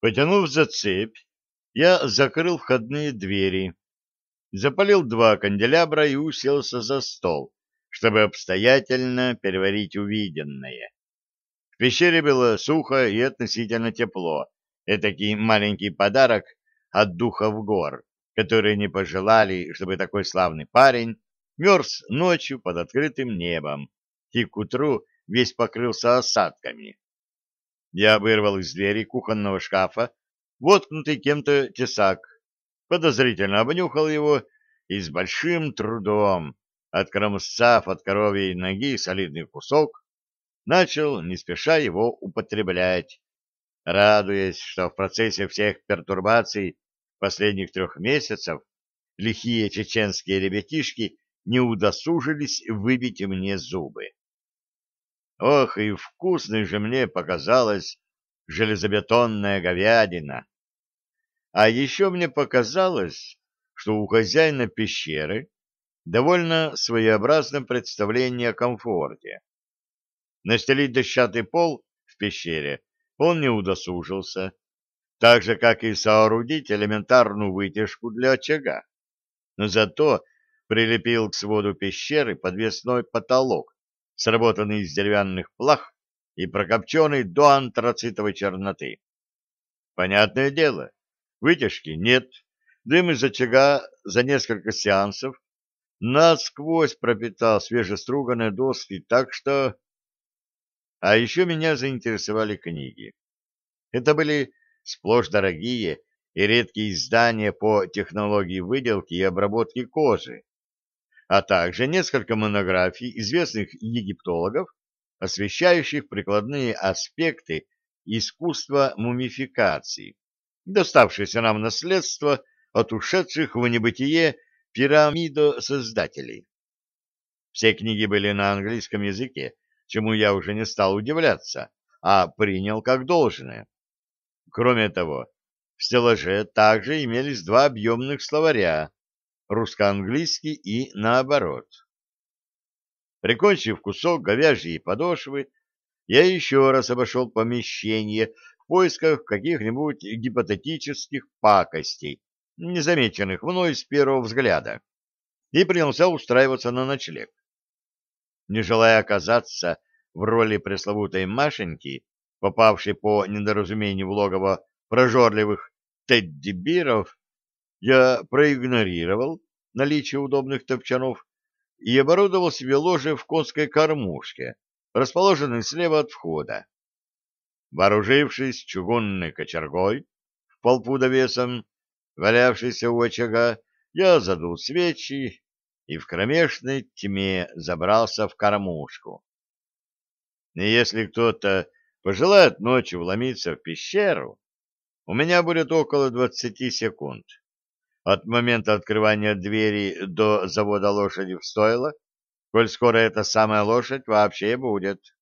Потянув за цепь, я закрыл входные двери, запалил два канделябра и уселся за стол, чтобы обстоятельно переварить увиденное. В пещере было сухо и относительно тепло. Этакий маленький подарок от духов гор, которые не пожелали, чтобы такой славный парень мерз ночью под открытым небом и к утру весь покрылся осадками. Я вырвал из двери кухонного шкафа воткнутый кем-то тесак, подозрительно обнюхал его и с большим трудом, откромсав от коровьей ноги солидный кусок, начал не спеша его употреблять, радуясь, что в процессе всех пертурбаций последних трех месяцев лихие чеченские ребятишки не удосужились выбить мне зубы. Ох, и вкусной же мне показалась железобетонная говядина. А еще мне показалось, что у хозяина пещеры довольно своеобразное представление о комфорте. Настелить дощатый пол в пещере он не удосужился, так же, как и соорудить элементарную вытяжку для очага. Но зато прилепил к своду пещеры подвесной потолок, сработанный из деревянных плах и прокопченный до антрацитовой черноты. Понятное дело, вытяжки нет, дым из очага за несколько сеансов насквозь пропитал свежеструганные доски, так что... А еще меня заинтересовали книги. Это были сплошь дорогие и редкие издания по технологии выделки и обработки кожи, а также несколько монографий известных египтологов, освещающих прикладные аспекты искусства мумификации, доставшиеся нам наследство от ушедших в небытие пирамидо-создателей. Все книги были на английском языке, чему я уже не стал удивляться, а принял как должное. Кроме того, в стеллаже также имелись два объемных словаря русско-английский и наоборот. Прикончив кусок говяжьей подошвы, я еще раз обошел помещение в поисках каких-нибудь гипотетических пакостей, незамеченных мной с первого взгляда, и принялся устраиваться на ночлег. Не желая оказаться в роли пресловутой Машеньки, попавшей по недоразумению в логово прожорливых тедди-биров, я проигнорировал наличие удобных топчанов и оборудовал себе ложе в конской кормушке, расположенной слева от входа. Вооружившись чугунной кочергой, в полпуда весом, валявшейся у очага, я задул свечи и в кромешной тьме забрался в кормушку. И если кто-то пожелает ночью вломиться в пещеру, у меня будет около двадцати секунд от момента открывания двери до завода лошади в стойло, коль скоро эта самая лошадь вообще будет.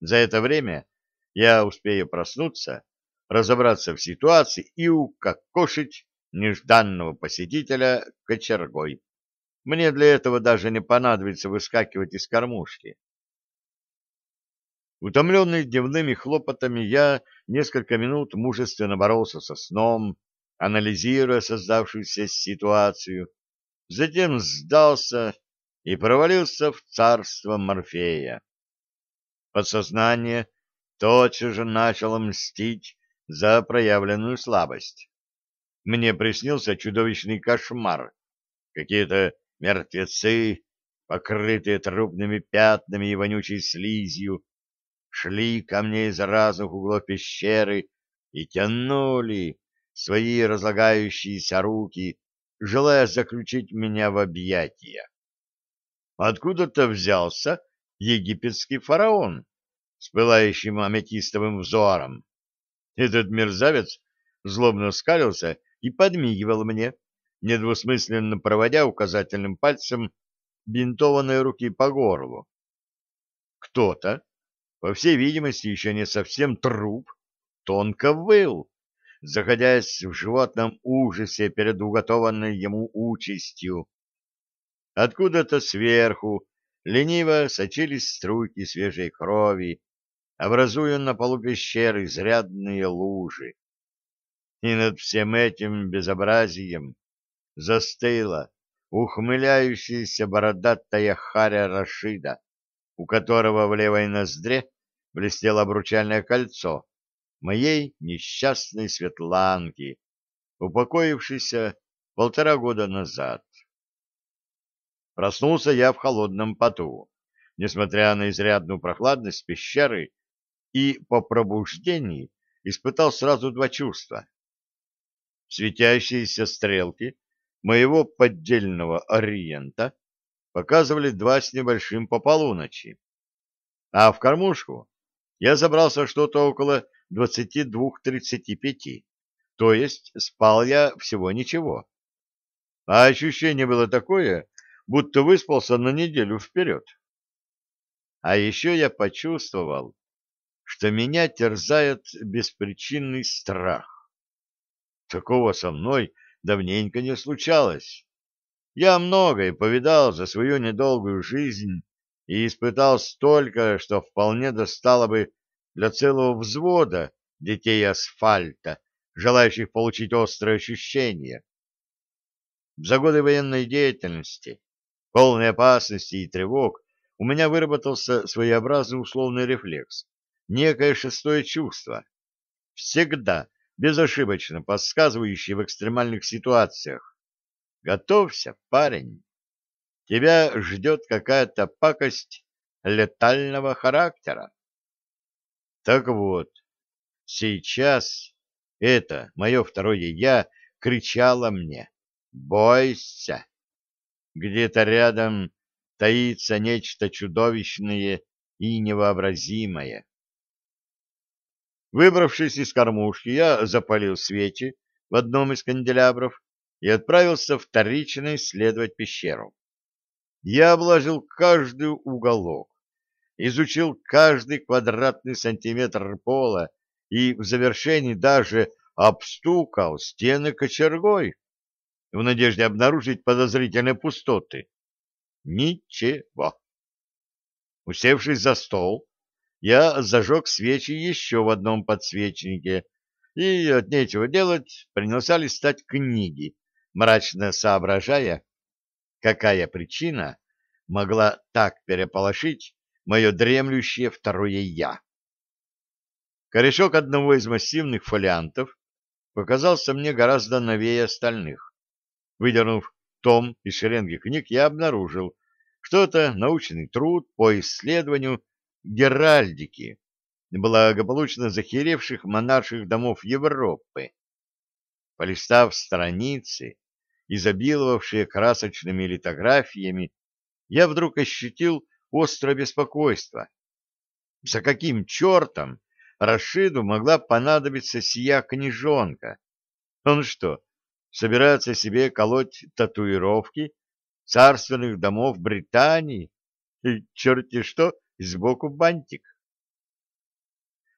За это время я успею проснуться, разобраться в ситуации и укокошить нежданного посетителя кочергой. Мне для этого даже не понадобится выскакивать из кормушки. Утомленный дневными хлопотами, я несколько минут мужественно боролся со сном, анализируя создавшуюся ситуацию, затем сдался и провалился в царство Морфея. Подсознание тотчас же начало мстить за проявленную слабость. Мне приснился чудовищный кошмар. Какие-то мертвецы, покрытые трупными пятнами и вонючей слизью, шли ко мне из разных углов пещеры и тянули, свои разлагающиеся руки, желая заключить меня в объятия. Откуда-то взялся египетский фараон с пылающим аметистовым взором. Этот мерзавец злобно скалился и подмигивал мне, недвусмысленно проводя указательным пальцем бинтованные руки по горлу. Кто-то, по всей видимости, еще не совсем труп, тонко выл заходясь в животном ужасе перед уготованной ему участью. Откуда-то сверху лениво сочились струйки свежей крови, образуя на полу пещеры изрядные лужи. И над всем этим безобразием застыла ухмыляющаяся бородатая харя Рашида, у которого в левой ноздре блестело обручальное кольцо моей несчастной Светланки, упокоившейся полтора года назад. Проснулся я в холодном поту, несмотря на изрядную прохладность пещеры, и по пробуждении испытал сразу два чувства. Светящиеся стрелки моего поддельного ориента показывали два с небольшим по полуночи, а в кормушку я забрался что-то около 22-35, то есть спал я всего ничего. А ощущение было такое, будто выспался на неделю вперед. А еще я почувствовал, что меня терзает беспричинный страх. Такого со мной давненько не случалось. Я многое повидал за свою недолгую жизнь и испытал столько, что вполне достало бы для целого взвода детей асфальта, желающих получить острые ощущения. За годы военной деятельности, полной опасности и тревог, у меня выработался своеобразный условный рефлекс, некое шестое чувство, всегда безошибочно подсказывающее в экстремальных ситуациях. Готовься, парень. Тебя ждет какая-то пакость летального характера. Так вот, сейчас это, мое второе «я», кричало мне «Бойся!». Где-то рядом таится нечто чудовищное и невообразимое. Выбравшись из кормушки, я запалил свечи в одном из канделябров и отправился вторично исследовать пещеру. Я обложил каждый уголок, изучил каждый квадратный сантиметр пола и в завершении даже обстукал стены кочергой в надежде обнаружить подозрительные пустоты. Ничего. Усевшись за стол, я зажег свечи еще в одном подсвечнике и от нечего делать принялся листать книги, мрачно соображая, какая причина могла так переполошить мое дремлющее второе «я». Корешок одного из массивных фолиантов показался мне гораздо новее остальных. Выдернув том из шеренги книг, я обнаружил, что это научный труд по исследованию геральдики благополучно захеревших монарших домов Европы. Полистав страницы, изобиловавшие красочными литографиями, я вдруг ощутил острое беспокойство. За каким чертом Рашиду могла понадобиться сия книжонка? Он что, собирается себе колоть татуировки царственных домов Британии? И черти что, сбоку бантик.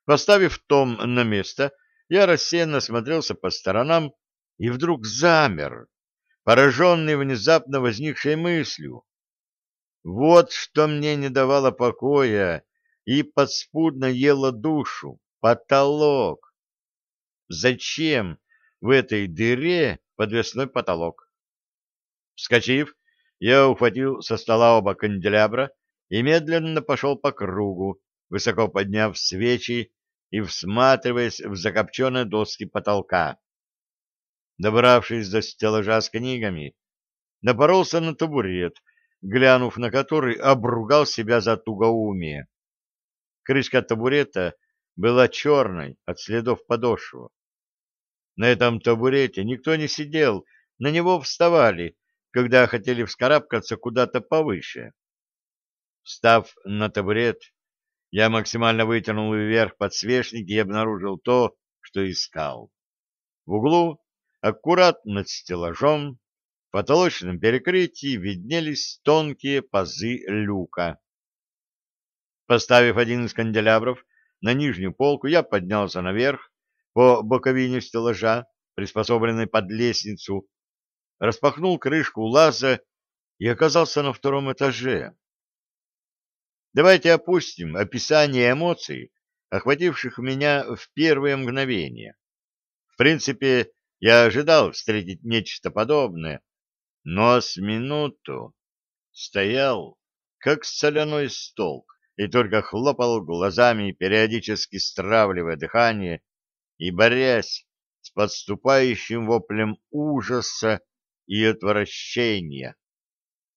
Поставив том на место, я рассеянно смотрелся по сторонам и вдруг замер, пораженный внезапно возникшей мыслью. Вот что мне не давало покоя и подспудно ело душу — потолок. Зачем в этой дыре подвесной потолок? Вскочив, я ухватил со стола оба канделябра и медленно пошел по кругу, высоко подняв свечи и всматриваясь в закопченные доски потолка. Добравшись до стеллажа с книгами, напоролся на табурет, глянув на который, обругал себя за тугоумие. Крышка табурета была черной от следов подошвы. На этом табурете никто не сидел, на него вставали, когда хотели вскарабкаться куда-то повыше. Встав на табурет, я максимально вытянул вверх подсвечник и обнаружил то, что искал. В углу, аккурат над стеллажом, в потолочном перекрытии виднелись тонкие пазы люка. Поставив один из канделябров на нижнюю полку, я поднялся наверх по боковине стеллажа, приспособленной под лестницу, распахнул крышку лаза и оказался на втором этаже. Давайте опустим описание эмоций, охвативших меня в первые мгновения. В принципе, я ожидал встретить нечто подобное, но с минуту стоял, как соляной столб, и только хлопал глазами, периодически стравливая дыхание и борясь с подступающим воплем ужаса и отвращения.